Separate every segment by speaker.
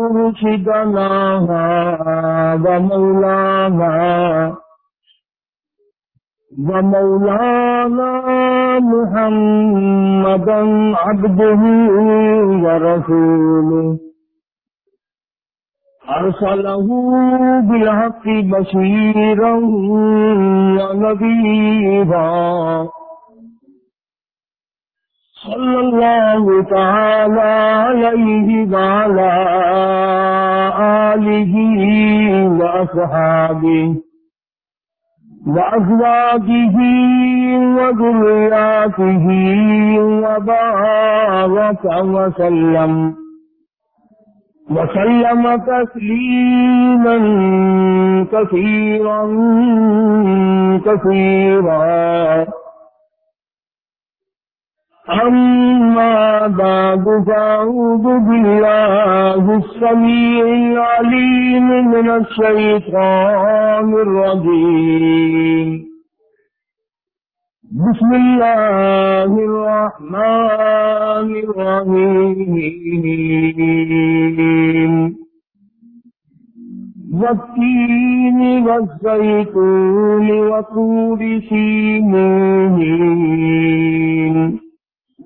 Speaker 1: مرشدنا ومولانا ومولانا محمدا عبده ورسوله. أرسله بالحق بشيرا ونذيرا. صلى الله تعالى عليه وعلى آله وأصحابه وأزواجه وذرياته وبارك وسلم وسلم تسليما كثيرا كثيرا أما بعد فأعوذ بالله السميع العليم من الشيطان الرجيم. بسم الله الرحمن الرحيم. والتين والزيتون وطور سينين.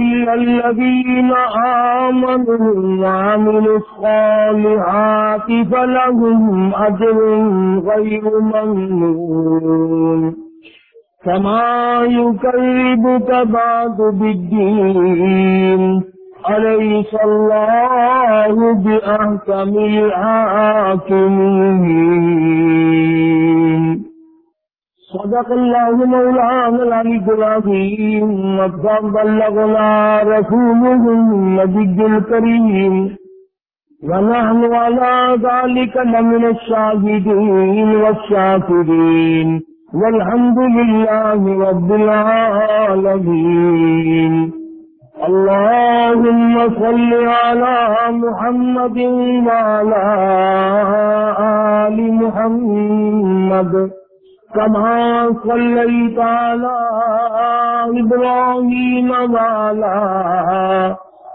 Speaker 1: إلا الذين آمنوا وعملوا الصالحات فلهم أجر غير ممنون. كما يكذبك بعد بالدين؟ أليس الله بأحكم الحاكمين؟ صدق الله مولانا العلي العظيم وقد بلغنا رسوله النبي الكريم. ونحن على ذلك لمن الشاهدين والشاكرين. والحمد لله رب العالمين. اللهم صل على محمد وعلى آل محمد. كما صليت على إبراهيم وعلى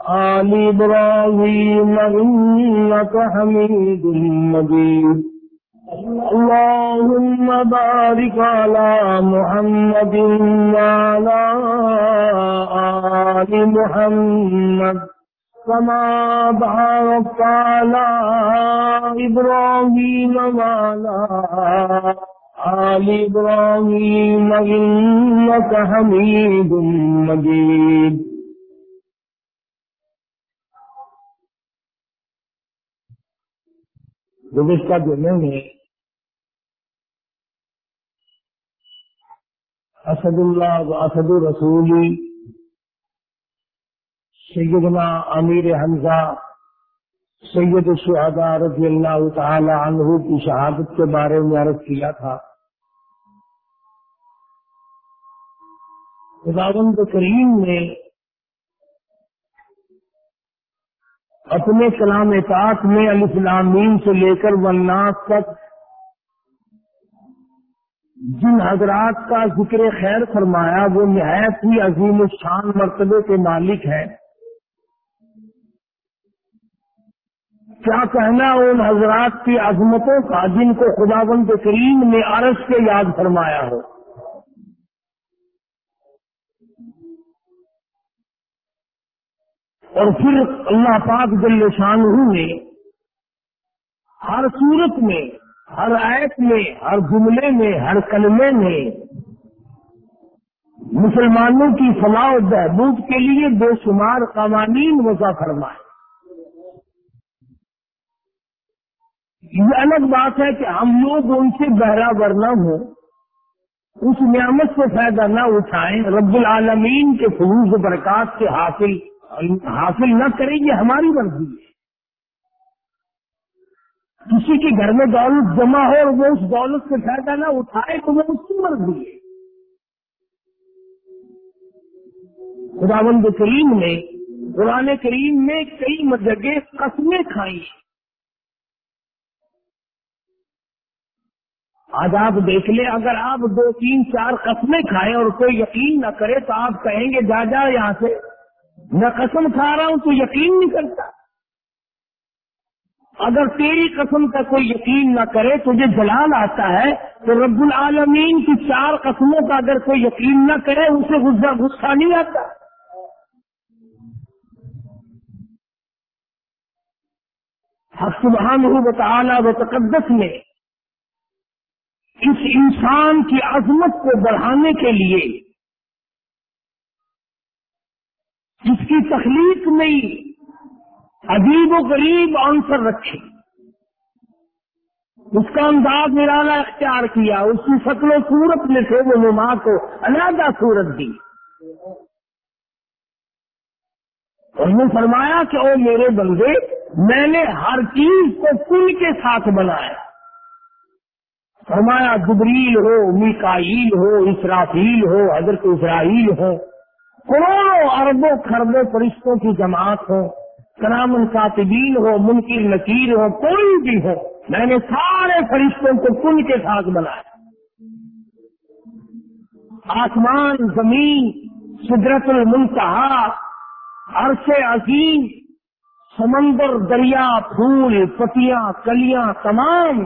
Speaker 1: آل إبراهيم إنك حميد مجيد. اللهم بارك على محمد وعلى آل محمد. كما باركت على إبراهيم وعلى آل إبراهيم إنك حميد مجيد گزشتہ دنوں میں اسد اللہ و اسد الرسولی سیدنا امیر حمزہ سید الشہداء رضی اللہ تعالی عنہ کی شہادت کے بارے میں عرض کیا تھا۔ خداوند کریم نے اپنے کلام اطاعت میں الفلامین سے لے کر وناس تک جن حضرات کا ذکر خیر فرمایا، وہ نہایت ہی عظیم الشان مرتبے کے مالک ہیں۔ کیا کہنا ان حضرات کی عظمتوں کا جن کو خدا بند کریم نے عرض کے یاد فرمایا ہو؟ اور پھر اللہ پاک جل شان نے ہر صورت میں، ہر آیت میں، ہر جملے میں، ہر کلمے میں مسلمانوں کی فلاح و بہبود کے لیے بے شمار قوانین وضع فرمائے۔ یہ الگ بات ہے کہ ہم لوگ ان سے بہرا ورنہ ہوں، اس نعمت سے فائدہ نہ اٹھائیں، رب العالمین کے فروغ برکات سے حاصل حاصل نہ کریں، یہ ہماری مرضی ہے۔ کسی کے گھر میں دولت جمع ہو اور وہ اس دولت سے فائدہ نہ اٹھائے تو وہ اس کی مرضی ہے۔ خدا بند کریم نے، قرآن کریم میں کئی جگہ قسمیں کھائی آج آپ دیکھ لیں، اگر آپ دو، تین، چار قسمیں کھائیں اور کوئی یقین نہ کرے تو آپ کہیں گے، جا جا یہاں سے۔ میں قسم کھا رہا ہوں، تو یقین نہیں کرتا۔ اگر تیری قسم کا کوئی یقین نہ کرے، تجھے جلال آتا ہے، تو رب العالمین کی چار قسموں کا اگر کوئی یقین نہ کرے، اسے غصہ غصہ نہیں آتا۔ حق سبحانہ و تعالی و تقدس نے اس انسان کی عظمت کو بڑھانے کے لیے، جس کی تخلیق نہیں، عجیب و غریب عنصر رکھے۔ اس کا انداز نرالا اختیار کیا، اس کی شکل و صورت میں سے وہ نما کو علیحدہ صورت دی۔ اور نے فرمایا کہ او میرے بندے، میں نے ہر چیز کو کل کے ساتھ بنایا۔ فرمایا، جبریل ہو، میکائیل ہو، اسرافیل ہو، حضرت اسرائیل ہو، کروڑوں اربوں خربوں فرشتوں کی جماعت ہو کرامن کاتبین ہو، منکر نکیر ہو، کوئی بھی ہو، میں نے سارے فرشتوں کو کن کے ساتھ بنایا۔ آسمان، زمین، سدرت المنتہا، عرش عظیم، سمندر، دریا، پھول، پتیاں، کلیاں، تمام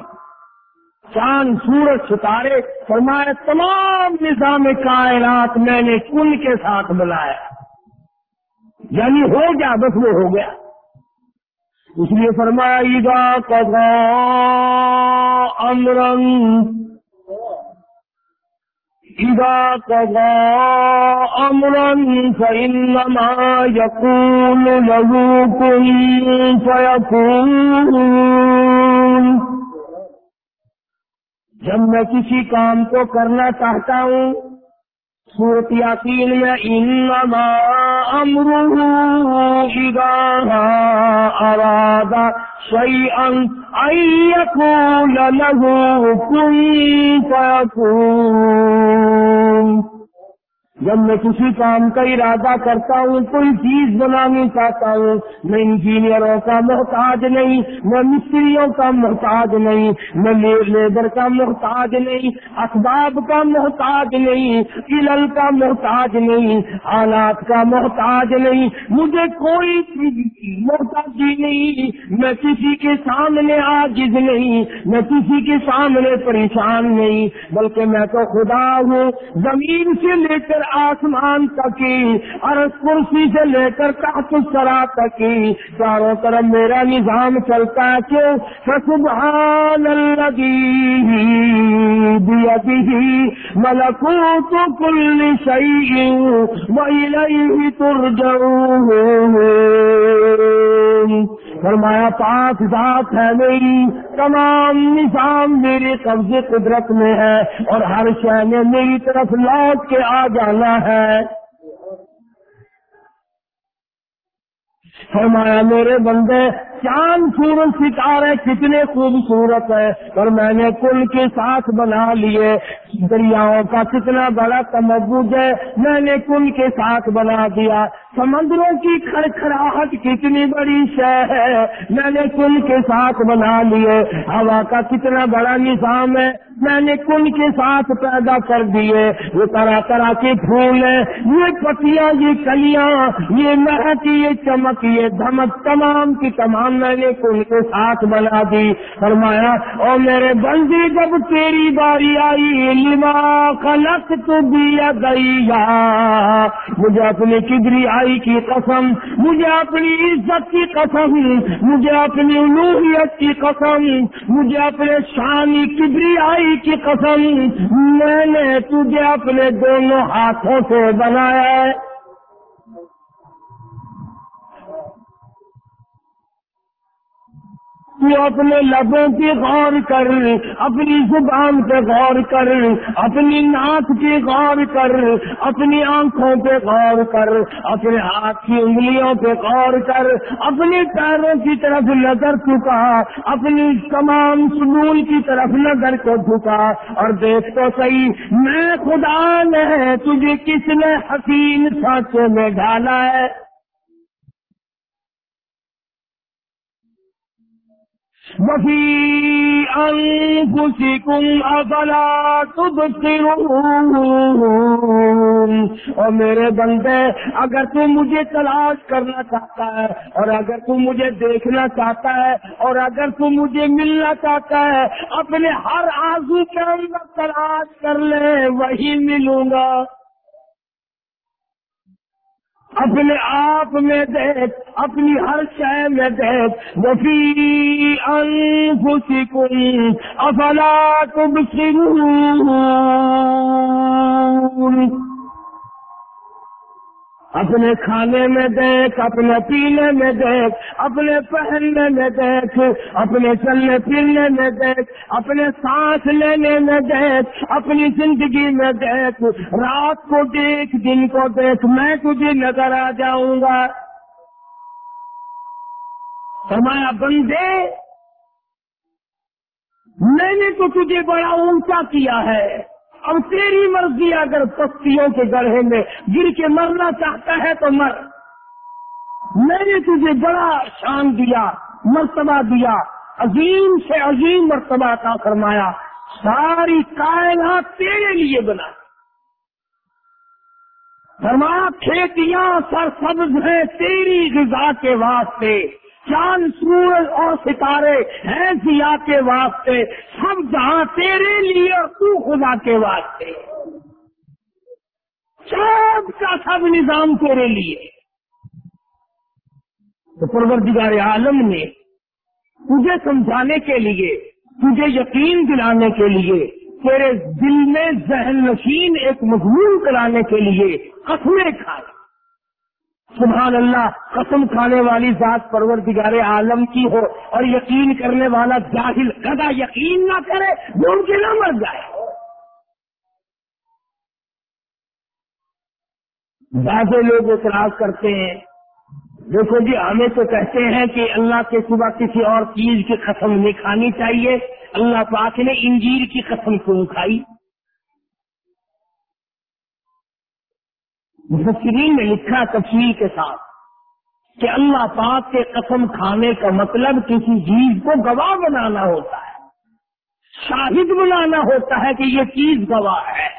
Speaker 1: چاند، سورج، ستارے فرمایا تمام نظام کائنات میں نے کن کے ساتھ بلایا۔ یعنی ہو گیا، بس وہ ہو گیا۔ اس لیے فرمایا ایگا کگا امرن ایگا کگا امرن فإنما يقول له كن فيكون جب میں کسی کام کو کرنا چاہتا ہوں، سورت یقین میں انما امرہ اذا اراد شيئا ان یکون له كن فيكون جب میں کسی کام کا ارادہ کرتا ہوں، کوئی چیز بنانی چاہتا ہوں، میں انجینئروں کا محتاج نہیں، میں مستریوں کا محتاج نہیں، میں لیبر کا محتاج نہیں اسباب کا محتاج نہیں، علل کا محتاج نہیں حالات کا محتاج نہیں، مجھے کوئی محتاجی نہیں، میں کسی کے سامنے آجز نہیں، میں کسی کے سامنے پریشان نہیں، بلکہ میں تو خدا ہوں، زمین سے لے کر آسمان تک اور کرسی سے لے کر تحت سرا تک چاروں طرف میرا نظام چلتا ہے کیوں سبحان بیدہ ملکوت کل شیء وإلیہ ترجعون۔ فرمایا پانچ ذات ہے میری، تمام نظام میرے قبضے قدرت میں ہے اور ہر شہ میں میری طرف لوٹ کے آ جانا۔ ہے۔ فرمایا، میرے بندے، چاند سورج ستارے کتنے خوبصورت ہے اور میں نے کل کے ساتھ بنا لیے۔ دریاؤں کا کتنا بڑا تمبوج ہے، میں نے کل کے ساتھ بنا دیا۔ سمندروں کی کھڑکھڑاہٹ کتنی بڑی شہ ہے، میں نے کل کے ساتھ بنا لیے۔ ہوا کا کتنا بڑا نظام ہے میں نے کل کے ساتھ پیدا کر دیے؟ وہ طرح طرح کے پھول ہیں، یہ پتیاں، یہ کلیاں، یہ مہک، یہ چمک، یہ دھمک، تمام کی تمام میں نے کل کے ساتھ بنا دی۔ فرمایا اور میرے بندی، جب تیری باری آئی، لما خلق تو دیا گئی مجھے اپنی کدری آئی کی قسم، مجھے اپنی عزت کی قسم، مجھے اپنی الوحیت کی قسم، مجھے اپنے شانی کبری آئی کی قسم میں نے تجھے اپنے دونوں ہاتھوں سے بنایا ہے۔ تو اپنے لبوں پہ غور کر، اپنی زبان پہ غور کر، اپنی ناک پہ غور کر، اپنی آنکھوں پہ غور کر، اپنے ہاتھ کی انگلیوں پہ غور کر اپنے پیروں کی طرف نظر چکا اپنی تمام سنون کی طرف نظر کو جھکا اور دیکھ تو صحیح، میں خدا نے تجھے کس نے حسین سانچے میں ڈالا ہے؟ وفي أنفسكم أفلا تبصرون اور میرے بندے، اگر تو مجھے تلاش کرنا چاہتا ہے، اور اگر تو مجھے دیکھنا چاہتا ہے، اور اگر تو مجھے ملنا چاہتا ہے، اپنے ہر آزو کے اندر تلاش کر لے، وہی ملوں گا۔ اپنے آپ میں دیکھ اپنی ہر شے میں دیکھ۔ وفی انفسکم افلا تبصرون۔ اپنے کھانے میں دیکھ، اپنے پینے میں دیکھ، اپنے پہننے میں دیکھ، اپنے چلنے پھرنے میں دیکھ، اپنے سانس لینے میں دیکھ، اپنی زندگی میں دیکھ۔ رات کو دیکھ، دن کو دیکھ، میں تجھے نظر آ جاؤں گا۔ فرمایا، بندے، میں نے تو تجھے بڑا اونچا کیا ہے۔ اب تیری مرضی اگر پستیوں کے گڑھے میں گر کے مرنا چاہتا ہے تو مر۔ میں نے تجھے بڑا شان دیا، مرتبہ دیا، عظیم سے عظیم مرتبہ کا فرمایا۔ ساری کائنات تیرے لیے بنا۔ فرمایا کھیتیاں سر سبز ہیں تیری غذا کے واسطے۔ چاند سورج اور ستارے ہیں ضیا کے واسطے۔ سب جہاں تیرے لیے اور تو خدا کے واسطے۔ سب کا سب نظام تیرے لیے۔ تو پروردگار عالم نے تجھے سمجھانے کے لیے، تجھے یقین دلانے کے لیے، تیرے دل میں ذہن نشین ایک مضمون کرانے کے لیے قسمیں کھائے۔ سبحان اللہ، قسم کھانے والی ذات پروردگار عالم کی ہو اور یقین کرنے والا جاہل گدا یقین نہ کرے ان کے نہ مر جائے۔ بعض لوگ اعتراض کرتے ہیں۔ دیکھو جی ہمیں تو کہتے ہیں کہ اللہ کے صبح کسی اور چیز کی قسم نہیں کھانی چاہیے۔ اللہ پاک نے انجیر کی قسم کیوں کھائی؟ مفسرین نے لکھا تفصیل کے ساتھ کہ اللہ پاک کے قسم کھانے کا مطلب کسی چیز کو گواہ بنانا ہوتا ہے، شاہد بنانا ہوتا ہے کہ یہ چیز گواہ ہے۔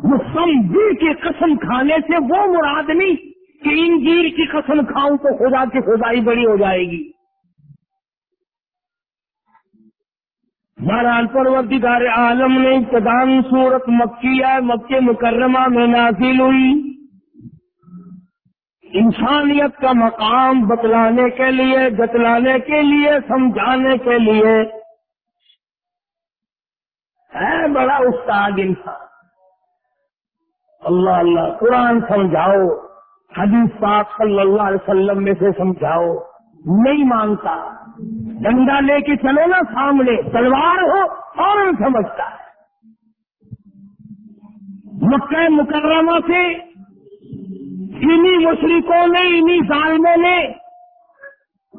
Speaker 1: مسمبر کی قسم کھانے سے وہ مراد نہیں کہ انجیر کی قسم کھاؤں تو خدا کی خدائی بڑی ہو جائے گی۔ بہرحال پروردگار عالم نے ابتدان صورت مکی ہے مکہ مکرمہ میں نازل ہوئی۔ انسانیت کا مقام بتلانے کے لیے، جتلانے کے لیے، سمجھانے کے لیے۔ ہے بڑا استاد انسان۔ اللہ اللہ، قرآن سمجھاؤ، حدیث پاک صلی اللہ علیہ وسلم میں سے سمجھاؤ۔ نہیں مانتا۔ ڈنڈا لے کے چلو نا سامنے، تلوار ہو فوراً سمجھتا ہے؟ مکہ مکرمہ سے انہی مشرقوں نے، انہی ظالموں نے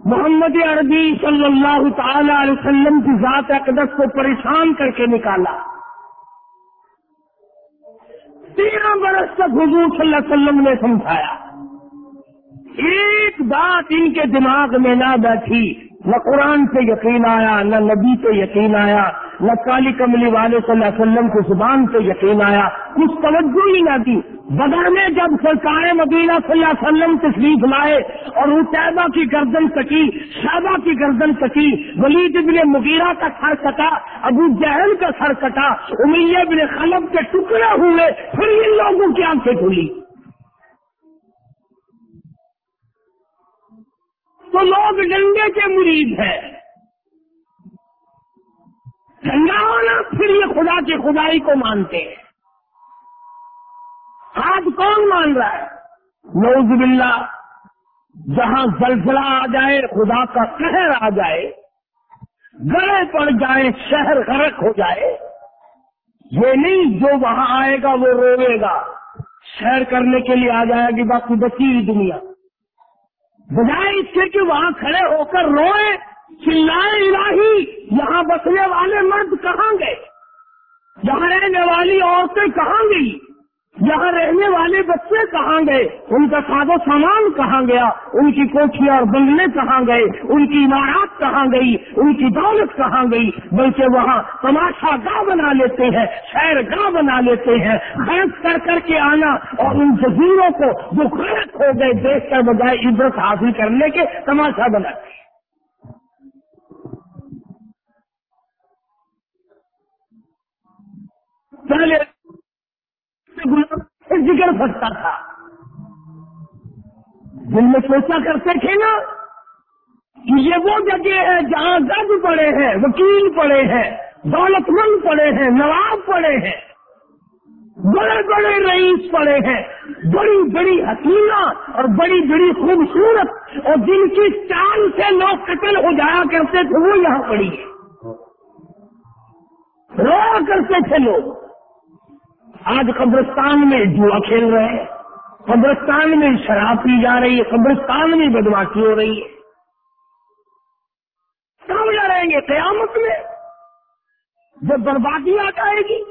Speaker 1: محمد عربی صلی اللہ تعالی علیہ وسلم کی ذات اقدس کو پریشان کر کے نکالا۔ تیرہ برس تک حضور صلی اللہ علیہ وسلم نے سمجھایا، ایک بات ان کے دماغ میں نہ بیٹھی۔ نہ قرآن سے یقین آیا، نہ نبی پہ یقین آیا، نہ کالی کملی والے صلی اللہ علیہ وسلم کی زبان پہ یقین آیا۔ کچھ توجہ ہی نہ دی۔ بدر میں جب سرکار مدینہ صلی اللہ علیہ وسلم تشریف لائے اور وہ کی گردن کٹی شہبہ کی گردن کٹی، ولید ابن مغیرہ کا سر کٹا، ابو جہل کا سر کٹا، امیہ ابن خلب کے ٹکڑے ہوئے، پھر ان لوگوں کی آنکھیں کھلی۔ تو لوگ ڈنڈے کے مرید ہیں۔ ڈنڈا ہونا پھر یہ خدا کی خدائی کو مانتے ہیں۔ آج کون مان رہا ہے؟ نوز باللہ، جہاں زلزلہ آ جائے، خدا کا قہر آ جائے گڑے پڑ جائے، شہر غرق ہو جائے، یہ نہیں جو وہاں آئے گا، وہ روے گا۔ شہر کرنے کے لیے آ جائے گی، باقی بچی دنیا۔ بجائے اس کے کہ وہاں کھڑے ہو کر روئے چلائے الہی، یہاں بسنے والے مرد کہاں گئے؟ یہاں رہنے والی عورتیں کہاں گئی یہاں رہنے والے بچے کہاں گئے؟ ان کا ساد و سامان کہاں گیا؟ ان کی کوٹھیاں اور بنگلے کہاں گئے؟ ان کی عمارات کہاں گئی؟ ان کی دولت کہاں گئی؟ بلکہ وہاں تماشا گاہ بنا لیتے ہیں، شہر گاہ بنا لیتے ہیں۔ خرچ کر کر کے آنا اور ان جزیروں کو جو خرچ ہو گئے دیکھ کر بجائے عبرت حاصل کرنے کے تماشا بناتے ہیں پہلے ذکر سکتا تھا۔ جن میں سوچا کرتے تھے نا کہ یہ وہ جگہ ہے جہاں جج پڑے ہیں، وکیل پڑے ہیں دولت مند پڑے ہیں، نواب پڑے ہیں۔ بڑے بڑے رئیس پڑے ہیں۔ بڑی بڑی حسینہ اور بڑی بڑی خوبصورت اور جن کی چال سے لوگ قتل ہو جایا کرتے تھے، وہ یہاں پڑی ہے روا کرتے تھے لوگ۔ آج قبرستان میں جوا کھیل رہے ہیں۔ قبرستان میں شراب پی جا رہی ہے۔ قبرستان میں بدماشی ہو رہی ہے۔ کہاں جا رہیں گے قیامت میں جب بربادی آ جائے گی۔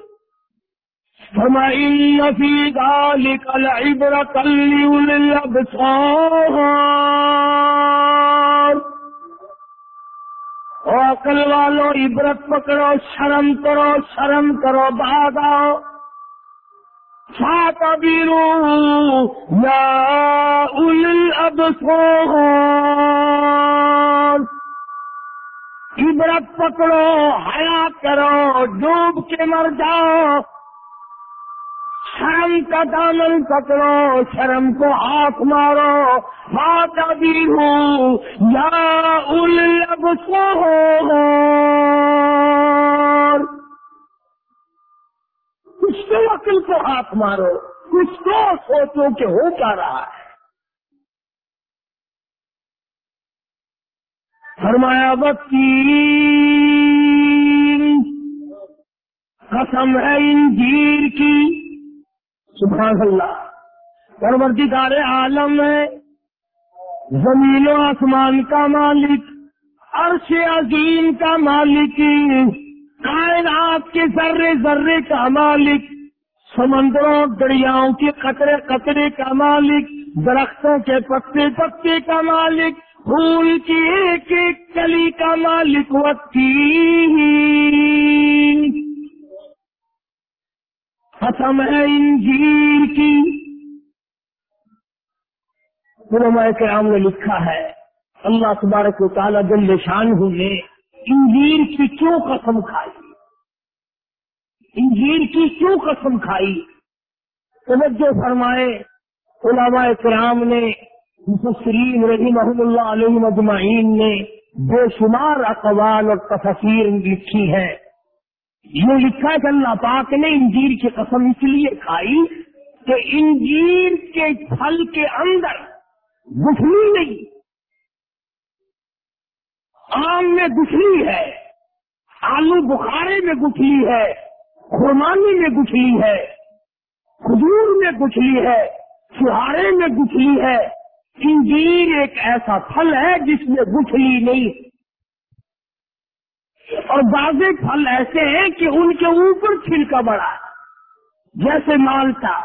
Speaker 1: کل والوں عبرت پکڑو، شرم کرو شرم کرو، بھاگاؤ۔ عبرت پکڑو، حیا کرو، ڈوب کے مر جاؤ. شرم کا دامن پکڑو، شرم کو ہاتھ مارو. ہاتھ ابھی ہوں یا اب سو کچھ تو عقل کو ہاتھ مارو، کچھ تو سوچو کہ ہو کیا رہا ہے۔ فرمایا بتی قسم ہے انجیر کی۔ سبحان اللہ۔ پروردگار عالم ہے۔ زمین و آسمان کا مالک، عرش عظیم کا مالک۔ کائنات کے ذرے ذرے کا مالک، سمندروں، دریاؤں کے قطرے قطرے کا مالک، درختوں کے پتے پتے کا مالک، پھول کی ایک ایک کلی کا مالک، وقتی ختم ہے انجیر کی۔ علماء کرام نے لکھا ہے، اللہ تبارک و تعالیٰ جل شان ہوئے انجیر کی کیوں قسم کھائی؟ انجیر کی کیوں قسم کھائی؟ توجہ فرمائے علماء کرام نے، مفسرین رحیم اللہ علیہ مجمعین نے بے شمار اقوال اور تفصیر لکھی ہے یہ لکھا کہ اللہ پاک نے انجیر کی قسم اس لیے کھائی کہ انجیر کے پھل کے اندر گٹھلی نہیں، آم میں گٹھلی ہے، آلو بخارے میں گٹھلی ہے خرمانی میں گٹھلی ہے، کھجور میں گٹھلی ہے چہارے میں گٹھلی ہے۔ انجیر ایک ایسا پھل ہے جس میں گٹھلی نہیں۔ اور بعض پھل ایسے ہیں کہ ان کے اوپر چھلکا بڑا جیسے مالٹا،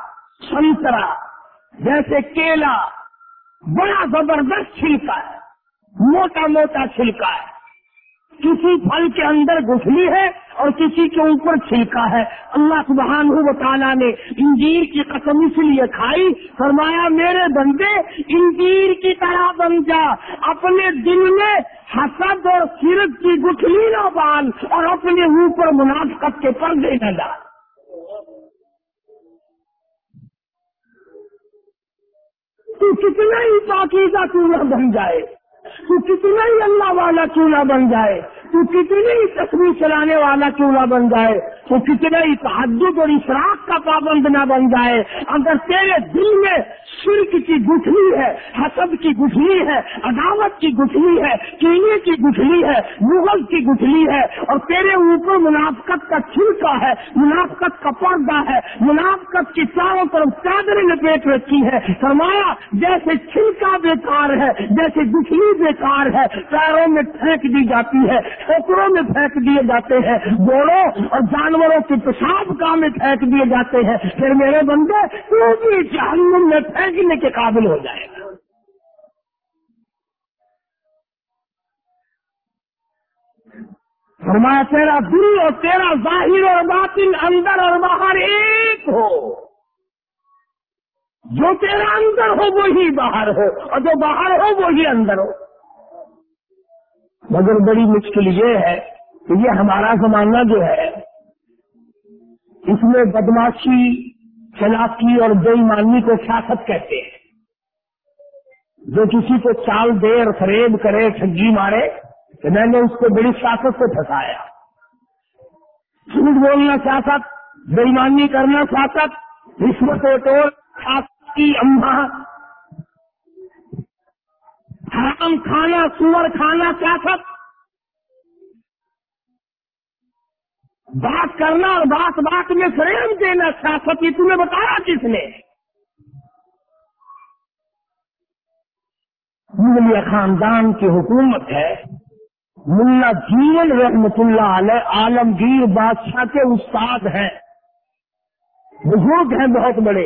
Speaker 1: سنترا، جیسے کیلا، بڑا زبردست چھلکا ہے، موٹا موٹا چھلکا ہے۔ کسی پھل کے اندر گٹھلی ہے اور کسی کے اوپر چھلکا ہے۔ اللہ سبحان و تعالیٰ نے انجیر کی قسم اس لیے کھائی۔ فرمایا، میرے بندے، انجیر کی طرح بن جا۔ اپنے دل میں حسد اور سرت کی گٹھلی نہ بال اور اپنے اوپر منافقت کے پردے نہ ڈال تو کتنا ہی پاکیزہ کیوں نہ بن جائے۔ تو کتنا ہی اللہ والا کیوں نہ بن جائے۔ تو کتنی ہی تصویر چلانے والا کیوں نہ بن جائے، تو کتنا ہی تحدد اور اشراق کا پابند نہ بن جائے۔ اگر تیرے دل میں شرک کی گٹھلی ہے حسب کی گٹھلی ہے، عداوت کی گٹھلی ہے، کینے کی گٹھلی ہے، مغل کی گٹھلی ہے، اور تیرے اوپر منافقت کا چھلکا ہے، منافقت کا پردہ ہے، منافقت کی چاروں طرف چادر لپیٹ رکھی ہے۔ فرمایا، جیسے چھلکا بیکار ہے، جیسے گٹھلی بیکار ہے، پیروں میں پھینک دی جاتی ہے ٹوکروں میں پھینک دیے جاتے ہیں گوڑوں اور جانوروں کے پیشاب کا میں پھینک دیے جاتے ہیں۔ پھر میرے بندے، تو بھی جہنم میں پھینکنے کے قابل ہو جائے گا۔ فرمایا، تیرا دل اور تیرا ظاہر اور باطن اندر اور باہر ایک ہو۔ جو تیرا اندر ہو، وہی باہر ہو، اور جو باہر ہو، وہی اندر ہو۔ مگر بڑی مشکل یہ ہے کہ یہ ہمارا زمانہ جو ہے، اس میں بدماشی چلاکی اور بے ایمانی کو سیاست کہتے ہیں۔ جو کسی کو چال دے اور فریب کرے، ٹھگی مارے کہ میں نے اس کو بڑی سیاست سے پھنسایا۔ جھوٹ بولنا سیاست بےمانی کرنا سیاست رشوت ٹول کی اما حرام کھانا، سور کھانا سیاست بات کرنا اور بات بات میں فریم دینا سیاست یہ تمہیں بتایا کس نے؟ مغلیہ خاندان کی حکومت ہے۔ ملا جیون رحمت اللہ علیہ، عالمگیر بادشاہ کے استاد ہیں۔ بزرگ ہیں بہت بڑے۔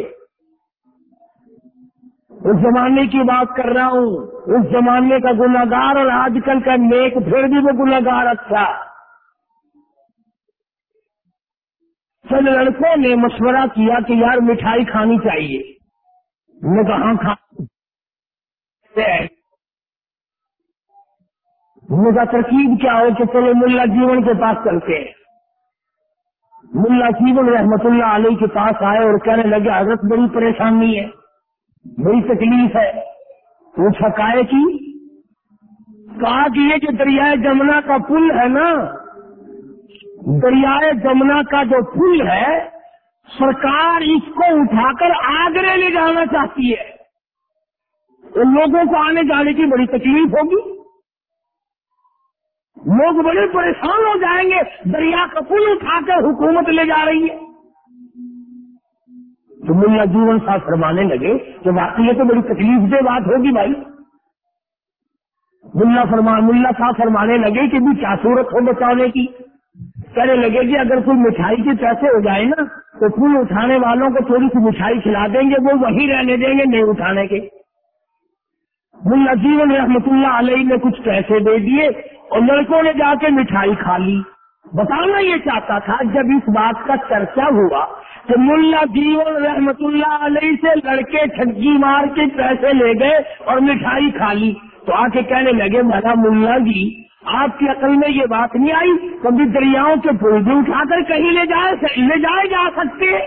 Speaker 1: اس زمانے کی بات کر رہا ہوں۔ اس زمانے کا گناگار اور آج کل کا نیک پھر بھی وہ گناگار اچھا چند لڑکوں نے مشورہ کیا کہ یار مٹھائی کھانی چاہیے۔ نے کہاں ہاں، کھا۔ کا ترکیب کیا ہو کہ چلو ملا جیون کے پاس چلتے ہیں۔ ملا جیون رحمت اللہ علیہ کے پاس آئے اور کہنے لگے، حضرت بڑی پریشانی ہے، بڑی تکلیف ہے۔ پوچھا کائے کی۔ کہا کہ یہ جو دریائے جمنا کا پل ہے نا دریائے جمنا کا جو پل ہے، سرکار اس کو اٹھا کر آگرے لے جانا چاہتی ہے۔ ان لوگوں کو آنے جانے کی بڑی تکلیف ہوگی۔ لوگ بڑے پریشان ہو جائیں گے، دریا کا پل اٹھا کر حکومت لے جا رہی ہے۔ تو ملا جیون صاحب فرمانے لگے کہ واقعی یہ تو بڑی تکلیف دہ بات ہوگی بھائی۔ ملا فرمان ملا صاحب فرمانے لگے کہ بھی کیا صورت ہو بچانے کی؟ کہنے لگے کہ اگر کوئی مٹھائی کے پیسے ہو جائے نا، تو پل اٹھانے والوں کو تھوڑی سی مٹھائی کھلا دیں گے، وہ وہی رہنے دیں گے نہیں اٹھانے کے۔ ملا جیون رحمت اللہ علیہ نے کچھ پیسے دے دیے اور لڑکوں نے جا کے مٹھائی کھا لی۔ بتانا یہ چاہتا تھا، جب اس بات کا چرچا ہوا کہ ملا جیون رحمت اللہ علیہ سے لڑکے ٹھگی مار کے پیسے لے گئے اور مٹھائی کھا لی، تو آ کے کہنے لگے میرا ملا جی آپ کی عقل میں یہ بات نہیں آئی کبھی دریاؤں کے پل بھی اٹھا کر کہیں لے جائے لے جائے جا سکتے۔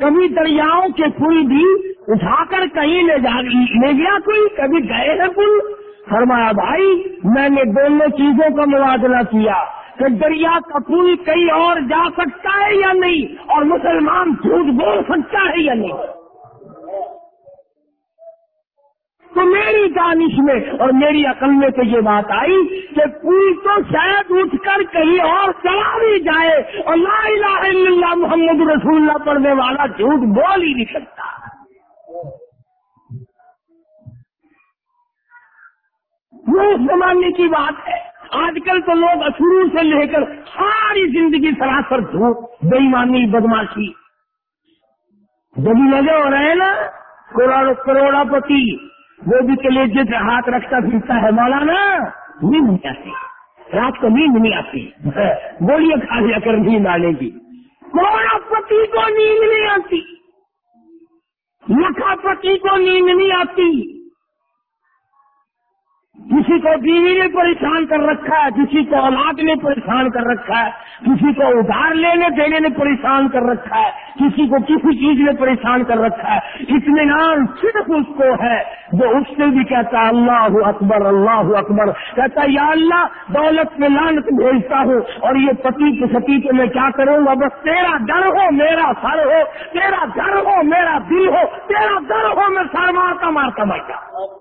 Speaker 1: کبھی دریاؤں کے پل بھی اٹھا کر کہیں لے جا لے گیا کوئی؟ کبھی گئے ہیں پل؟ فرمایا، بھائی، میں نے دونوں چیزوں کا موازنہ کیا کہ دریا کا پل کہیں اور جا سکتا ہے یا نہیں؟ اور مسلمان جھوٹ بول سکتا ہے یا نہیں؟ تو میری دانش میں اور میری عقل میں تو یہ بات آئی کہ پل تو شاید اٹھ کر کہیں اور چلا بھی جائے اور لا الہ الا اللہ محمد رسول اللہ پڑھنے والا جھوٹ بول ہی نہیں سکتا۔ وہ زمانے کی بات ہے۔ آج کل تو لوگ شروع سے لے کر ساری زندگی سراسر جھوٹ بےمانی بدماشی۔ جب لگے ہو رہے ہیں نا کروڑا پتی۔ وہ بھی کلیجے پہ ہاتھ رکھتا پھرتا ہے مولانا، نیند نہیں آتی۔ رات کو نیند نہیں آتی۔ گولیاں کھا لیا کر نیند آنے کی مولا پتی کو نیند نہیں آتی۔ لکھا پتی کو نیند نہیں آتی۔ کسی کو بیوی نے پریشان کر رکھا ہے، کسی کو اولاد نے پریشان کر رکھا ہے، کسی کو ادھار لینے دینے نے پریشان کر رکھا ہے، کسی کو کسی چیز نے پریشان کر رکھا ہے۔ اطمینان صرف اس کو ہے جو اس سے بھی کہتا ہے، اللہ اکبر اللہ اکبر۔ کہتا ہے، یا اللہ، دولت میں لانت بھیجتا ہوں اور یہ پتی کے ستی کے میں کیا کروں گا؟ بس تیرا ڈر ہو، میرا سر ہو، تیرا گھر ہو، میرا دل ہو، تیرا در ہو، میں سر مارتا مارتا مرتا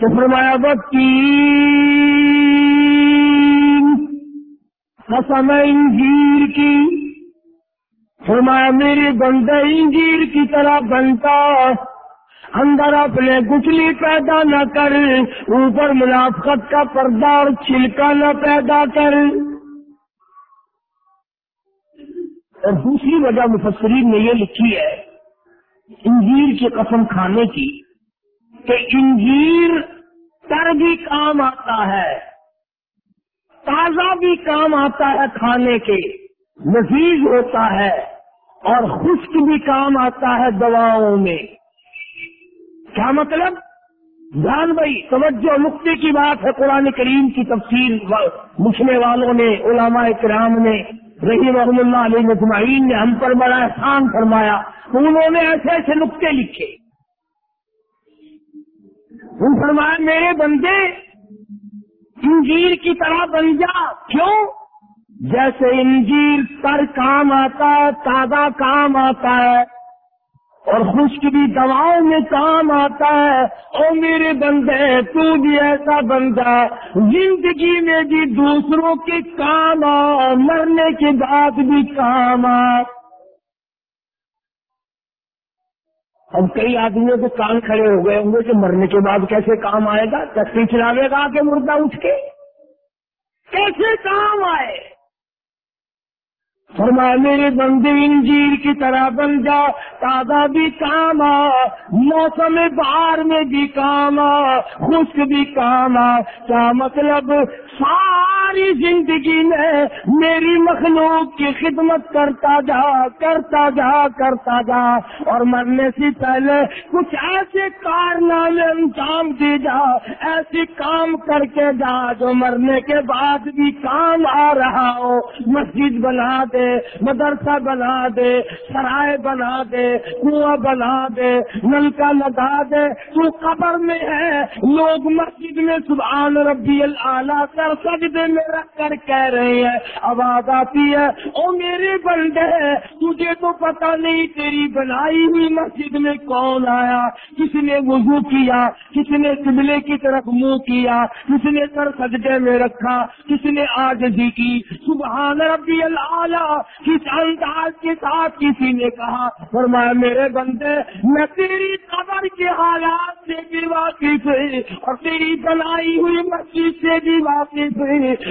Speaker 1: تو فرمایا بتی قسم انجیر کی فرمایا، میرے بندے انجیر کی طرح بنتا، اندر اپنے گچلی پیدا نہ کر، اوپر منافقت کا پردہ اور چھلکا نہ پیدا کر. اور دوسری وجہ مفسرین نے یہ لکھی ہے انجیر کی قسم کھانے کی۔ کہ انجیر تر بھی کام آتا ہے، تازہ بھی کام آتا ہے کھانے کے، لذیذ ہوتا ہے اور خشک بھی کام آتا ہے دواؤں میں۔ کیا مطلب؟ جان بھائی، توجہ نقطے کی بات ہے، قرآن کریم کی تفصیل لکھنے والوں نے، علماء کرام نے رحیم رحم اللہ علیہ مجمعین نے ہم پر بڑا احسان فرمایا۔ انہوں نے ایسے ایسے نقطے لکھے۔ ان فرمایا میرے بندے، انجیر کی طرح بن جا۔ کیوں؟ جیسے انجیر پر کام آتا ہے، تازہ کام آتا ہے، اور خشک بھی دواؤں میں کام آتا ہے۔ او میرے بندے، تو بھی ایسا بندہ زندگی میں بھی دوسروں کے کام آ مرنے کے بعد بھی کام آ اب کئی آدمیوں کے کان کھڑے ہو گئے ہوں گے کہ مرنے کے بعد کیسے کام آئے گا؟ چکی چلاوے گا کہ مردہ اٹھ کے؟ کیسے کام آئے؟ فرمایا میرے بندے انجیر کی طرح بن جا، تازہ بھی کام آ، موسم بہار میں بھی کام آ، خشک بھی کام آ۔ کیا مطلب؟ ساری زندگی میں میری مخلوق کی خدمت کرتا جا کرتا جا کرتا جا۔ اور مرنے سے پہلے کچھ ایسے کارنامے انجام دے جا، ایسے کام کر کے جا جو مرنے کے بعد بھی کام آ رہا ہو، مسجد بنا دے دے، مدرسہ بنا دے سرائے بنا دے، کنواں بنا دے نلکا لگا دے۔ تو قبر میں ہے، لوگ مسجد میں سبحان ربی اللہ کر سجدے میں رکھ کر کہہ رہے ہیں، آواز آتی ہے، او میرے بندے، تجھے تو پتہ نہیں تیری بنائی ہوئی مسجد میں کون آیا، کس نے وضو کیا، کس نے قبلے کی طرف منہ کیا، کس نے سر سجدے میں رکھا، کس نے آج کی؟ سبحان ربی اللہ انداز کے ساتھ کسی نے کہا، فرمایا، میرے بندے، میں تیری قبر کے حالات سے بھی واقف اور تیری بنائی ہوئی مسجد سے بھی واقف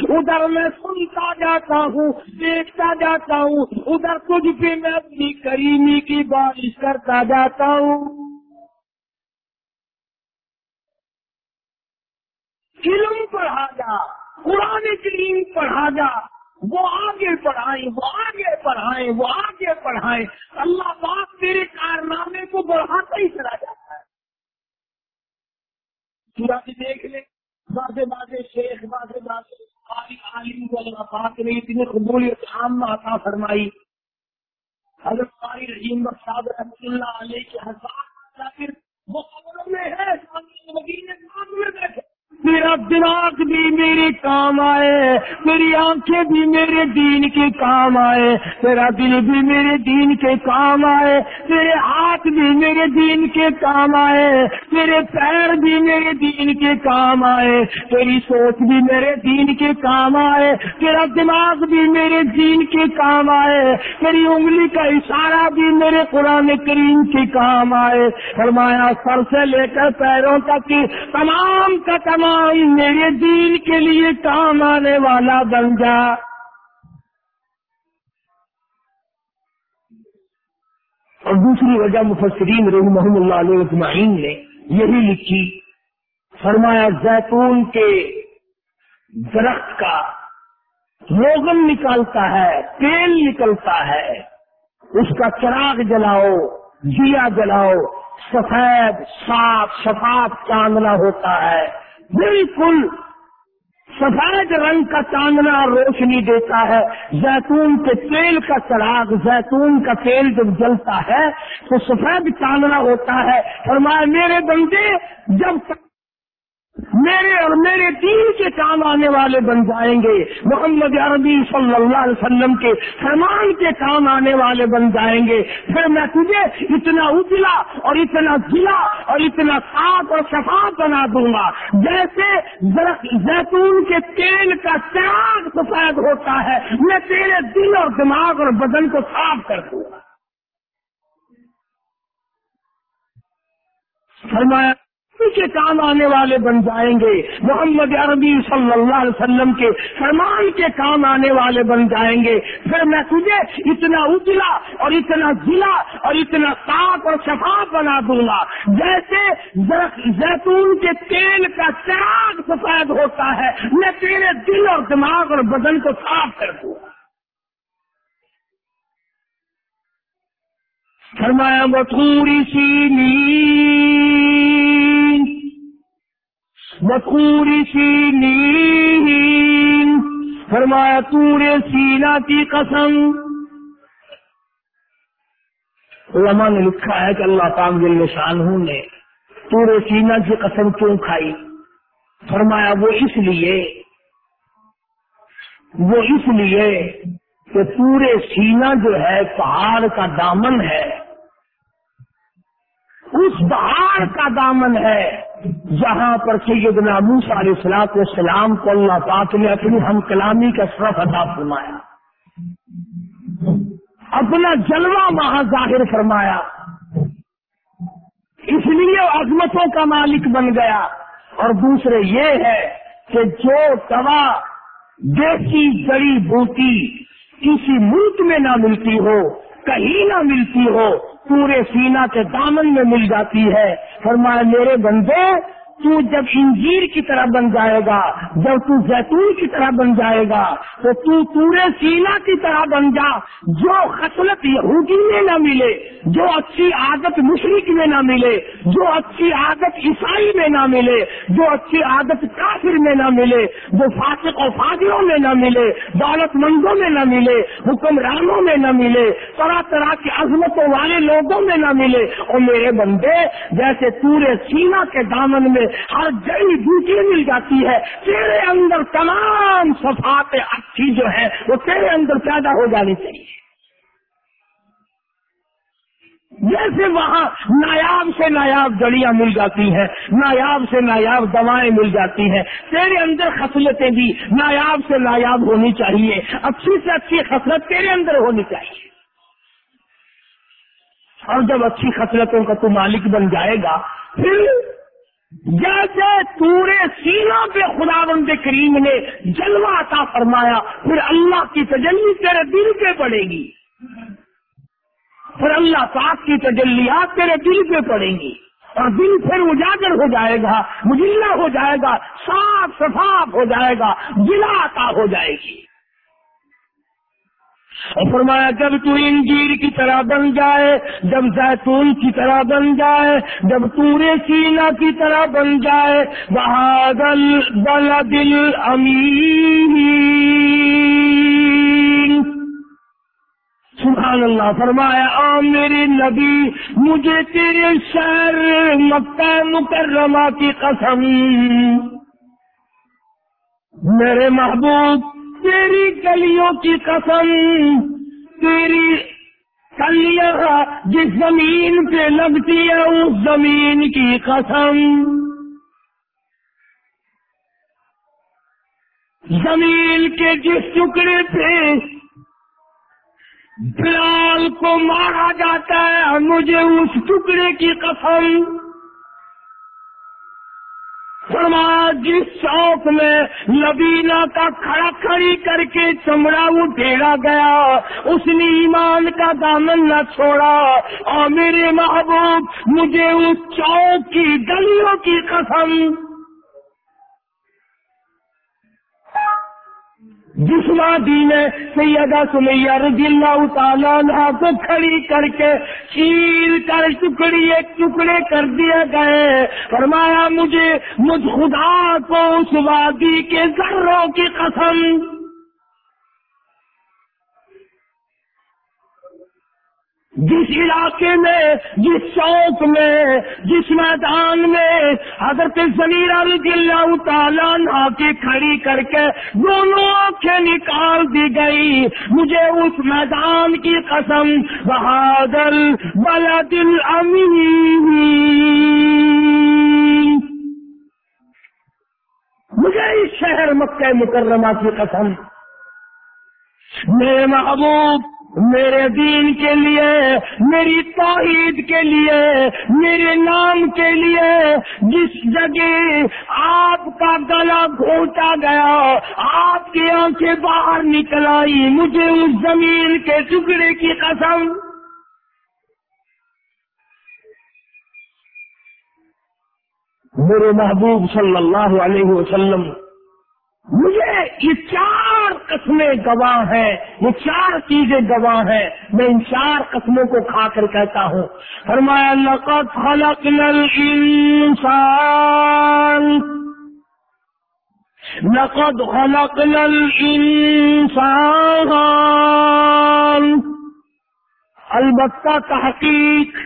Speaker 1: ادھر میں سنتا جاتا ہوں، دیکھتا جاتا ہوں، ادھر کچھ بھی میں اپنی کریمی کی بارش کرتا جاتا ہوں۔ فلم پڑھا جا، قرآن کریم پڑھا جا۔ وہ آگے پڑھائیں وہ آگے پڑھائیں وہ آگے پڑھائیں اللہ پاک تیرے کارنامے کو بڑھاتا ہی چلا جاتا ہے۔ دیکھ لیں بازے بازے شیخ بازے بازے عالم کو اللہ پاک نے اتنی قبولیت عام عطا فرمائی۔ حضرت قاری رحیم صاحب رحمۃ اللہ علیہ کے ہزار وہ خبروں میں ہے مدینے میں بیٹھے۔ میرا دماغ بھی میرے کام آئے، میری آنکھیں بھی میرے دین کے کام آئے، میرا دل بھی میرے دین کے کام آئے، میرے ہاتھ بھی میرے دین کے کام آئے، میرے پیر بھی میرے دین کے کام آئے تیری سوچ بھی میرے دین کے کام آئے تیرا دماغ بھی میرے دین کے کام آئے، میری انگلی کا اشارہ بھی میرے قرآن کریم کے کام آئے۔ فرمایا، سر سے لے کر پیروں تک تمام کا تمام میرے دین کے لیے کام آنے والا بن جا۔ اور دوسری وجہ مفسرین رحمہ اللہ علیہ اجمعین نے یہی لکھی، فرمایا زیتون کے درخت کا روغن نکالتا ہے، تیل نکلتا ہے، اس کا چراغ جلاؤ، دیا جلاؤ، سفید، صاف، شفاف چاندنا ہوتا ہے۔ بالکل سفید رنگ کا چاندنا روشنی دیتا ہے، زیتون کے تیل کا چراغ، زیتون کا تیل جب جلتا ہے تو سفید چاندنا ہوتا ہے۔ فرمایا، میرے بندے، جب تک میرے اور میرے دین کے کام آنے والے بن جائیں گے۔ محمد عربی صلی اللہ علیہ وسلم کے فرمان کے کام آنے والے بن جائیں گے۔ پھر میں تجھے اتنا اجلا اور اتنا ضلع اور اتنا صاف اور شفاف بنا دوں گا۔ جیسے زیتون کے تیل کا چراغ سفید ہوتا ہے، میں تیرے دل اور دماغ اور بدن کو صاف کر دوں گا۔ فرمایا کے کام آنے والے بن جائیں گے۔ محمد عربی صلی اللہ علیہ وسلم کے فرمان کے کام آنے والے بن جائیں گے۔ پھر میں تجھے اتنا اجلا اور اتنا ضلع اور اتنا صاف اور شفاف بنا دوں گا، جیسے زیتون کے تیل کا چراغ سفید ہوتا ہے۔ میں تیرے دل اور دماغ اور بدن کو صاف کر دوں۔ گا فرمایا بطوری سی بطوری سی نی فرمایا تور سینا کی قسم۔ علماء نے لکھا ہے کہ اللہ پاک دل شاہ نے تور سینا کی قسم کیوں کھائی؟ فرمایا وہ اس لیے، وہ اس لیے کہ پورے سینا جو ہے پہاڑ کا دامن ہے۔ اس پہاڑ کا دامن ہے۔ جہاں پر سیدنا موسیٰ علیہ السلاط السلام کو اللہ پاک نے اپنی ہم کلامی کا سرف ادا فرمایا۔ اپنا جلوہ وہاں ظاہر فرمایا۔ اس لیے عظمتوں کا مالک بن گیا۔ اور دوسرے یہ ہے کہ جو دوا دیسی جڑی بوٹی کسی ملک میں نہ ملتی ہو کہیں نہ ملتی ہو، پورے سینا کے دامن میں مل جاتی ہے۔ فرمایا، میرے بندے تو جب انجیر کی طرح بن جائے گا، جب تو زیتون کی طرح بن جائے گا، تو تو پورے سینا کی طرح بن جا، جو خصلت یہودی میں نہ ملے، جو اچھی عادت مشرق میں نہ ملے، جو اچھی عادت عیسائی میں نہ ملے، جو اچھی عادت کافر میں نہ ملے، جو فاسق و فاضروں میں نہ ملے، دولت مندوں میں نہ ملے، حکمرانوں میں نہ ملے، طرح طرح کی عظمتوں والے لوگوں میں نہ ملے، اور میرے بندے، جیسے پورے سینا کے دامن میں ہر جڑی بوٹی مل جاتی ہے، تیرے اندر تمام صفات اچھی جو ہے وہ تیرے اندر پیدا ہو جانی چاہیے۔ جیسے وہاں نایاب سے نایاب جڑیاں مل جاتی ہیں، نایاب سے نایاب دوائیں مل جاتی ہیں، تیرے اندر خصلتیں بھی نایاب سے نایاب ہونی چاہیے، اچھی سے اچھی خصلت تیرے اندر ہونی چاہیے۔ اور جب اچھی خصلتوں کا تو مالک بن جائے گا، پھر جیسے پورے سینوں پہ خدا بند کریم نے جلوہ عطا فرمایا، پھر اللہ کی تجلی تیرے دل پہ پڑے گی۔ پھر اللہ پاک کی تجلیات تیرے دل پہ پڑیں گی۔ اور دل پھر اجاگر ہو جائے گا، مجلہ ہو جائے گا، صاف شفاف ہو جائے گا، جلا عطا ہو جائے گی۔ اور فرمایا، جب تو انجیر کی طرح بن جائے، جب زیتون کی طرح بن جائے، جب پورے سینا کی طرح بن جائے بہادل بل دل امین سبحان اللہ فرمایا، آ میرے نبی، مجھے تیرے شہر مکہ مکرمہ کی قسم، میرے محبوب تیری گلیوں کی قسم، تیری کلیاں جس زمین پہ لگتی ہے، اس زمین کی قسم۔ زمین کے جس ٹکڑے پہ بلال کو مارا جاتا ہے، مجھے اس ٹکڑے کی قسم۔ فرمایا جس چوک میں نبینا کا کھڑا کھڑی کر کے چمڑا اٹھیڑا گیا۔ اس نے ایمان کا دامن نہ چھوڑا۔ اور میرے محبوب، مجھے اس چوک کی گلیوں کی قسم۔ جس وادی نے سیدہ سمیہ رضی اللہ تعالیٰ عنہ کو کھڑی کر کے چیل کر ٹکڑی ایک ٹکڑے کر دیے گئے۔ فرمایا مجھے مجھ خدا کو اس وادی کے ذروں کی قسم جس علاقے میں، جس چوک میں، جس میدان میں حضرت زمیر رضی اللہ تعالیٰ عنہ کے کھڑی کر کے دونوں آنکھیں نکال دی گئی۔ مجھے اس میدان کی قسم، بہادر بلد الامین۔ مجھے اس شہر مکہ مکرمہ کی قسم۔ میرے محبوب میرے دین کے لیے، میری توحید کے لیے، میرے نام کے لیے، جس جگہ آپ کا گلا گھونٹا گیا، آپ کی آنکھیں باہر نکل آئی، مجھے اس زمین کے ٹکڑے کی قسم۔ میرے محبوب صلی اللہ علیہ وسلم، مجھے یہ چار قسمیں گواہ ہیں، یہ چار چیزیں گواہ ہیں، میں ان چار قسموں کو کھا کر کہتا ہوں۔ فرمایا، لقد خلقنا الانسان۔ لقد خلقنا الانسان۔ البتہ تحقیق،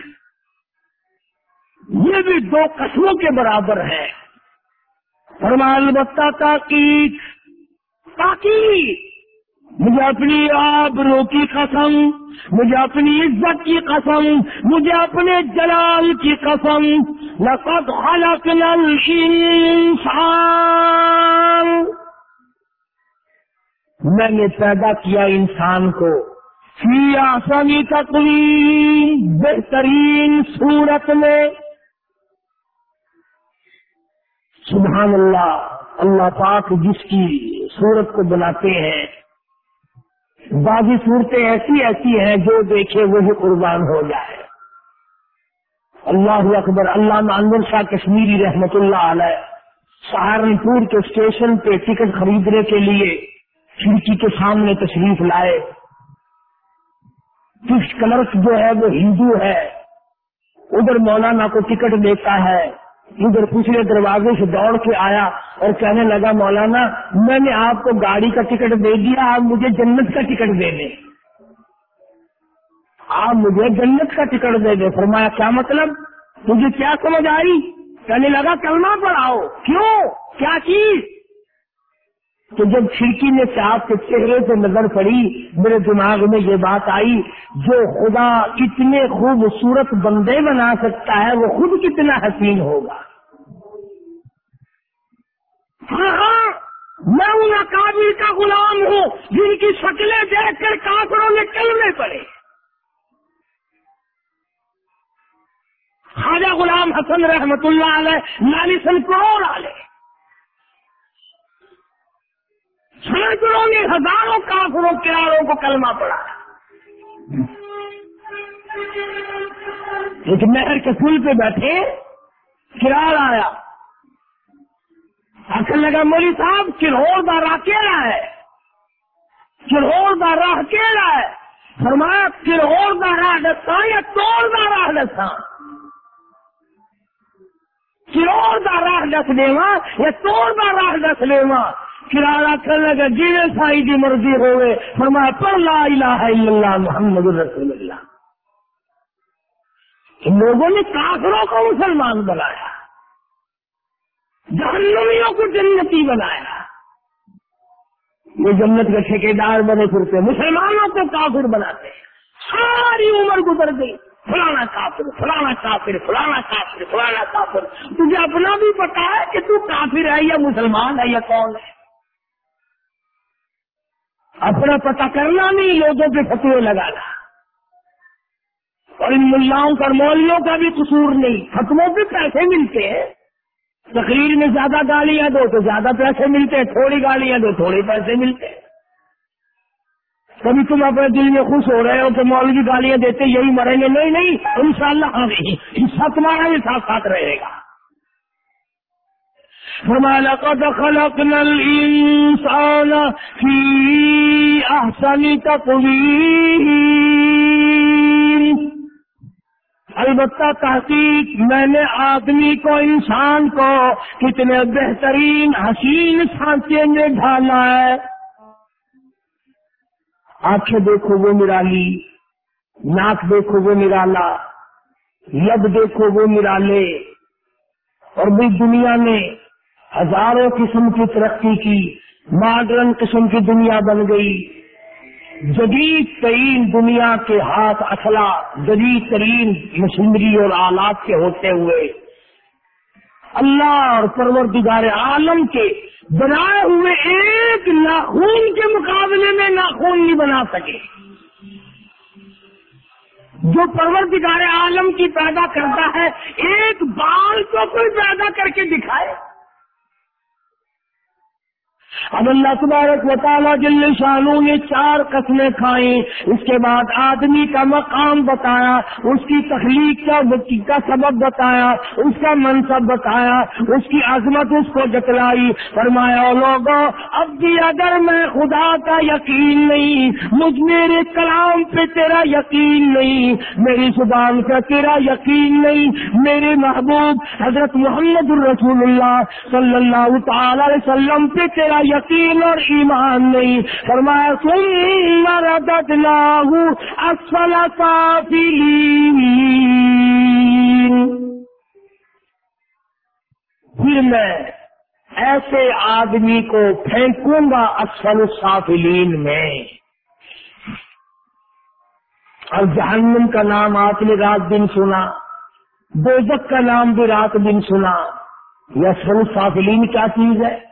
Speaker 1: یہ بھی دو قسموں کے برابر ہے۔ فرما البتہ تاکید تاکید مجھے اپنی آبرو کی قسم، مجھے اپنی عزت کی قسم، مجھے اپنے جلال کی قسم، لقد خلقنا الانسان۔ میں نے پیدا کیا انسان کو۔ فی آسانی تقویم بہترین صورت میں۔ سبحان اللہ اللہ پاک جس کی صورت کو بناتے ہیں۔ باقی صورتیں ایسی ایسی ہیں جو دیکھے وہی قربان ہو جائے۔ اللہ اکبر اللہ معمر شاہ کشمیری رحمت اللہ علیہ، سہارنپور کے اسٹیشن پہ ٹکٹ خریدنے کے لیے کھڑکی کے سامنے تشریف لائے۔ کس کلرک جو ہے وہ ہندو ہے ادھر مولانا کو ٹکٹ دیتا ہے۔ ادھر پچھلے دروازے سے دوڑ کے آیا اور کہنے لگا، مولانا، میں نے آپ کو گاڑی کا ٹکٹ دے دیا، آپ مجھے جنت کا ٹکٹ دے دیں۔ آپ مجھے جنت کا ٹکٹ دے دیں۔ فرمایا، کیا مطلب؟ مجھے کیا سمجھ آئی؟ کہنے لگا، کلمہ پڑھاؤ کیوں؟ کیا چیز؟ تو جب کھڑکی میں سے آپ کے چہرے سے نظر پڑی، میرے دماغ میں یہ بات آئی، جو خدا اتنے خوبصورت بندے بنا سکتا ہے، وہ خود کتنا حسین ہوگا۔ ہاں ہاں میں ان اکابر کا غلام ہوں، جن کی شکلیں دیکھ کر کافروں نے کلمے پڑے خواجہ غلام حسن رحمت اللہ علیہ، نالی سن کروڑ والے۔ سینکڑوں نے ہزاروں کافروں کراروں کو کلمہ پڑا ایک نہر کے پل پہ بیٹھے کرار آیا۔ آخر لگا مولی صاحب چرور دا راہ کیڑا ہے؟ چرور دا راہ کیڑا ہے؟ فرمایا چرور دا راہ دسا یا توڑ دا راہ دسا چرور دا راہ دس دیوا یا توڑ دا راہ دس دیوا کرارا کرنے لگا جی سائی کی مرضی ہوئے فرمایا، پر لا الہ الا اللہ، محمد رسول اللہ۔ لوگوں نے کافروں کو مسلمان بنایا۔ جہنمیوں کو جنتی بنایا۔ یہ جنت کے ٹھیکیدار بنے پھرتے، مسلمانوں کو کافر بناتے۔ ساری عمر گزر گئی، فلانا کافر فلانا کافر فلانا کافر فلانا کافر۔ تجھے اپنا بھی پتا ہے کہ تو کافر ہے یا مسلمان ہے یا کون ہے؟ اپنا پتہ کرنا نہیں، لوگوں کے فتوے لگانا۔ اور ان ملاؤں کا مولیوں کا بھی قصور نہیں۔ فتووں پہ پیسے ملتے ہیں۔ تقریر میں زیادہ گالیاں دو تو زیادہ پیسے ملتے ہیں، تھوڑی گالیاں دو، تھوڑے پیسے ملتے ہیں۔ کبھی تم اپنے دل میں خوش ہو رہے ہو کہ مولوی گالیاں دیتے، یہی مریں گے۔ نہیں نہیں ان شاء اللہ ہاں نہیں حصہ تمہارا بھی ساتھ ساتھ رہے گا۔ فرمایا لقد خلقنا الانسان فی احسن تقویم البتہ تحقیق، میں نے آدمی کو، انسان کو کتنے بہترین، حسین سانچے میں ڈھالا ہے۔ آنکھیں دیکھو وہ نرالی، ناک دیکھو وہ نرالا، لب دیکھو وہ نرالے۔ اور بھی دنیا نے ہزاروں قسم کی ترقی کی، ماڈرن قسم کی دنیا بن گئی۔ جدید ترین دنیا کے ہاتھ اصلا جدید ترین مشینری اور آلات کے ہوتے ہوئے۔ اللہ اور پروردگار عالم کے بنائے ہوئے ایک ناخون کے مقابلے میں ناخون نہیں بنا سکے۔ جو پروردگار عالم کی پیدا کرتا ہے، ایک بال کو کوئی پیدا کر کے دکھائے۔ اب اللہ تبارک و تعالیٰ جل شانو نے چار قسمیں کھائیں۔ اس کے بعد آدمی کا مقام بتایا، اس کی تخلیق کا کا سبب بتایا، اس کا منصب بتایا، اس کی عظمت اس کو جتلائی۔ فرمایا لوگوں، اب بھی اگر میں خدا کا یقین نہیں، مجھ میرے کلام پہ تیرا یقین نہیں، میری زبان پہ تیرا یقین نہیں، میرے محبوب حضرت محمد الرسول اللہ صلی اللہ تعالی علیہ وسلم پہ تیرا یقین اور ایمان نہیں۔ فرمایا ثم رددناه اسفل پھر میں ایسے آدمی کو پھینکوں گا اسفل سافلین میں۔ اور جہنم کا نام آپ نے رات دن سنا دوزک کا نام بھی رات دن سنا۔ یہ اسفل سافلین کیا چیز ہے؟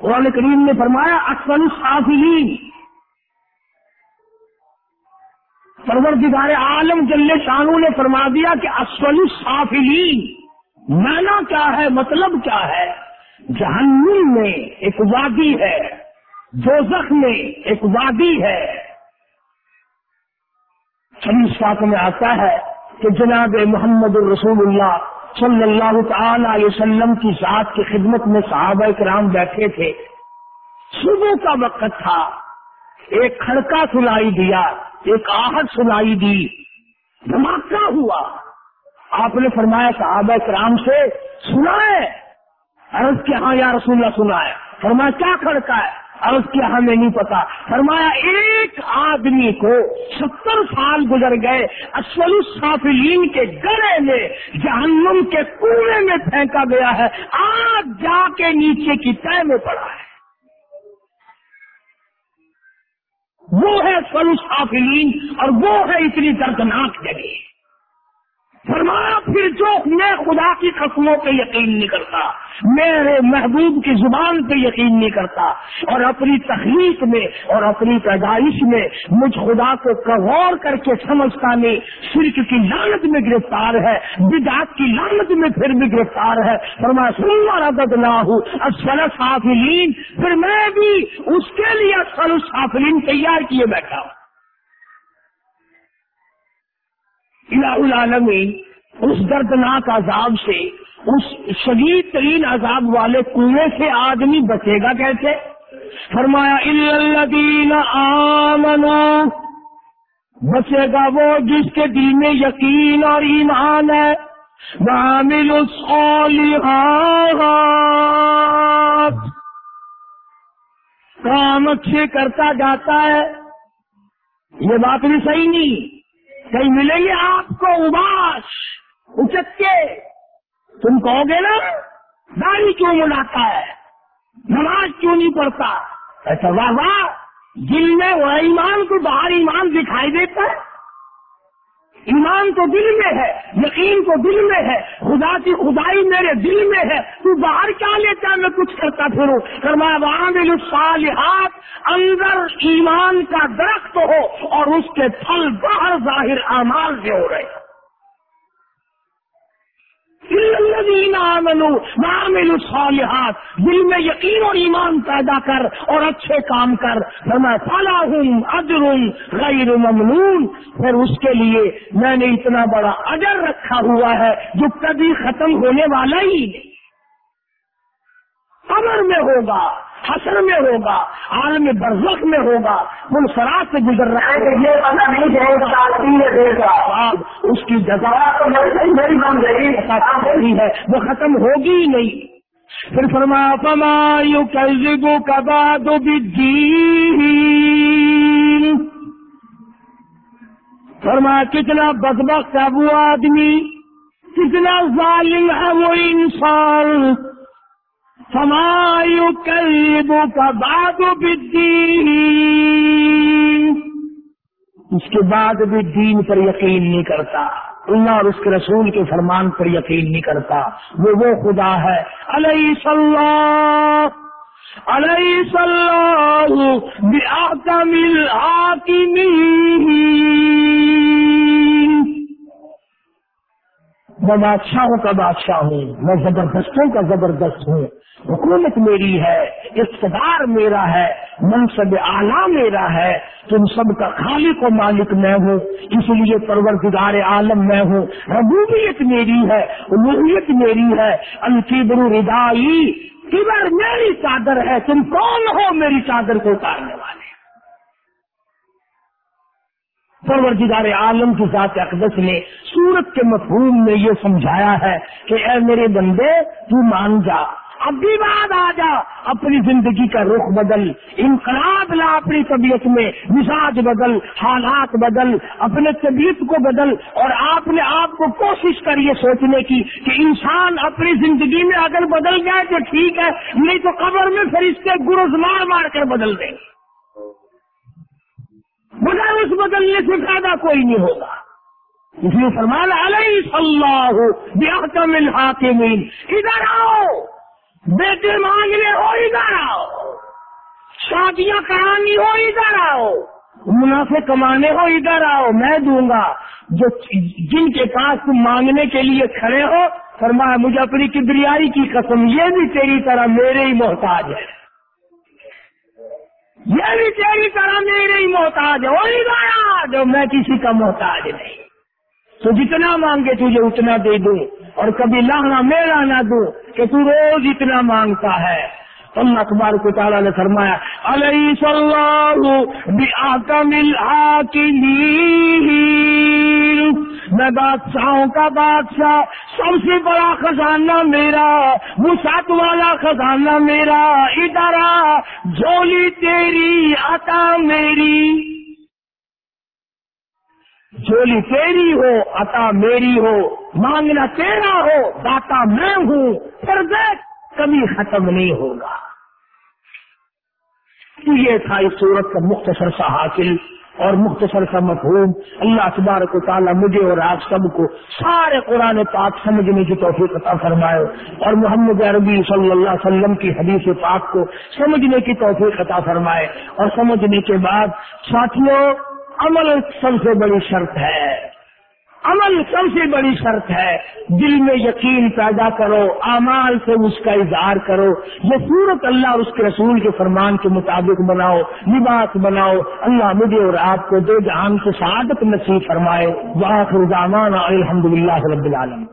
Speaker 1: قرآن کریم نے فرمایا، اکثر الصافلین پروردگار عالم جل شانو نے فرما دیا کہ اسفل الصافلین مانا کیا ہے؟ مطلب کیا ہے؟ جہنم میں ایک وادی ہے، دوزخ میں ایک وادی ہے۔ چند پاک میں آتا ہے کہ جناب محمد الرسول اللہ صلی اللہ تعالی علیہ وسلم کی ذات کی خدمت میں صحابہ کرام بیٹھے تھے۔ صبح کا وقت تھا۔ ایک کھڑکا سنائی دیا، ایک آہٹ سنائی دی۔ دھماکہ ہوا۔ آپ نے فرمایا، صحابہ کرام سے سنا ہے عرض کے ہاں یا رسول اللہ سنا ہے فرمایا، کیا کھڑکا ہے؟ عرض کیا ہمیں نہیں پتا۔ فرمایا، ایک آدمی کو ستر سال گزر گئے اسول الصافلین کے گڑے میں جہنم کے کنویں میں پھینکا گیا ہے۔ آج جا کے نیچے کی طے میں پڑا ہے۔ وہ ہے اسول الصافلین اور وہ ہے اتنی دردناک جگہ۔ فرمایا، پھر جو میں خدا کی قسموں پہ یقین نہیں کرتا، میرے محبوب کی زبان پہ یقین نہیں کرتا، اور اپنی تخلیق میں اور اپنی پیدائش میں مجھ خدا کو غور کر کے سمجھتا نہیں، شرک کی لانت میں گرفتار ہے، بدعت کی لانت میں پھر بھی گرفتار ہے۔ فرمایا سنوا ردد نہ ہوں اصل صافلین پھر میں بھی اس کے لیے اصل صافلین تیار کیے بیٹھا ہوں۔ الہ العالمین، اس دردناک عذاب سے، اس شدید ترین عذاب والے کنویں سے آدمی بچے گا کیسے؟ فرمایا الذین آمنوا بچے گا وہ جس کے دل میں یقین اور ایمان ہے۔ وعامل الصالحات۔ کام اچھے کرتا جاتا ہے۔ یہ بات بھی صحیح نہیں۔ کہیں ملیں گے آپ کو اباس اچکے تم کہو گے نا داری کیوں ملاتا ہے؟ نماز کیوں نہیں پڑھتا؟ ایسا واہ واہ دل میں وہ ایمان کو باہر ایمان دکھائی دیتا ہے۔ ایمان تو دل میں ہے، یقین تو دل میں ہے، خدا کی خدائی میرے دل میں ہے، تو باہر کیا لیتا ہے؟ میں کچھ کرتا پھروں۔ کروا وہاں صالحات اندر ایمان کا درخت ہو اور اس کے پھل باہر ظاہر اعمال سے ہو رہے ہیں۔ معامل الصالحات، دل میں یقین اور ایمان پیدا کر اور اچھے کام کر۔ میں فلاح ہوں اجر غیر ممنون۔ پھر اس کے لیے میں نے اتنا بڑا اجر رکھا ہوا ہے جو کبھی ختم ہونے والا ہی نہیں۔ امر میں ہوگا۔ حسر میں ہوگا عالم برزخ میں ہوگا منسرات سے گزر رہا ہے۔
Speaker 2: یہ پتا نہیں چلے گا
Speaker 1: اس کی جگہ ہے وہ ختم ہوگی ہی نہیں۔ پھر فرما فما یو کلبو کبا دو فرما کتنا بدبخت ہے وہ آدمی کتنا ظالم ہے وہ انسان۔ فما یو کلبو کبا دو اس کے بعد بھی دین پر یقین نہیں کرتا. اللہ اور اس کے رسول کے فرمان پر یقین نہیں کرتا. وہ وہ خدا ہے. علیہ صلاح علیہ صلاح مل آتی میں بادشاہوں کا بادشاہ ہوں، میں زبردستوں کا زبردست ہوں۔ حکومت میری ہے، اقتدار میرا ہے، منصب اعلیٰ میرا ہے۔ تم سب کا خالق و مالک میں ہوں، اس لیے پرور عالم میں ہوں۔ ربوبیت میری ہے الوحیت میری ہے۔ القیبر ردائی، کبر میری چادر ہے، تم کون ہو میری چادر کو اتارنے والے؟ پرور عالم کی ذات اقدس نے سورت کے مفہوم میں یہ سمجھایا ہے کہ اے میرے بندے، تو مان جا۔ اب بھی بعد آ جا۔ اپنی زندگی کا رخ بدل، انقلاب لا اپنی طبیعت میں، مزاج بدل، حالات بدل، اپنے طبیعت کو بدل، اور آپ نے آپ کو کوشش کر یہ سوچنے کی کہ انسان اپنی زندگی میں اگر بدل جائے تو ٹھیک ہے، نہیں تو قبر میں پھر اس کے گرز مار مار کر بدل دیں۔ مگر اس بدلنے سے فائدہ کوئی نہیں ہوگا۔ جی اس لیے فرمان علیہ صلاح بیاہ کا مل ادھر آؤ، بیٹے مانگنے ہو، ادھر آؤ۔ شادیاں کرانی ہو، ادھر آؤ۔ منافع کمانے ہو، ادھر آؤ۔ میں دوں گا۔ جو جن کے پاس تم مانگنے کے لیے کھڑے ہو، فرمایا، مجھے اپنی کبریائی کی قسم یہ بھی تیری طرح میرے ہی محتاج ہے۔ یہ بھی تیری طرح میرے ہی محتاج ہے، وہی گایا جو میں کسی کا محتاج نہیں۔ تو جتنا مانگے تجھے اتنا دے دوں، اور کبھی لانا میرا نہ دوں کہ تو روز اتنا مانگتا ہے۔ اللہ اخبار کو تعالیٰ نے فرمایا علیہ صلاح مل میں بادشاہوں کا بادشاہ، سب سے بڑا خزانہ میرا وہ والا خزانہ میرا، ادھر جولی تیری، عطا میری۔ جولی تیری ہو، عطا میری ہو، مانگنا تیرا ہو داتا میں ہوں، پر کبھی ختم نہیں ہوگا۔ تو یہ تھا اس صورت کا مختصر سا حاصل اور مختصر سا مفہوم۔ اللہ اخبار کو تعالیٰ مجھے اور آپ سب کو سارے قرآن پاک سمجھنے کی توفیق عطا فرمائے اور محمد عربی صلی اللہ علیہ وسلم کی حدیث پاک کو سمجھنے کی توفیق عطا فرمائے۔ اور سمجھنے کے بعد ساتھیوں، عمل سب سے بڑی شرط ہے۔ عمل سب سے بڑی شرط ہے۔ دل میں یقین پیدا کرو، اعمال سے اس کا اظہار کرو۔ یہ صورت اللہ اور اس کے رسول کے فرمان کے مطابق بناؤ، لباس بناؤ۔ اللہ مجھے اور آپ کو دو جہان سے سعادت نصیب فرمائے۔ واخر الحمد للہ رب العالم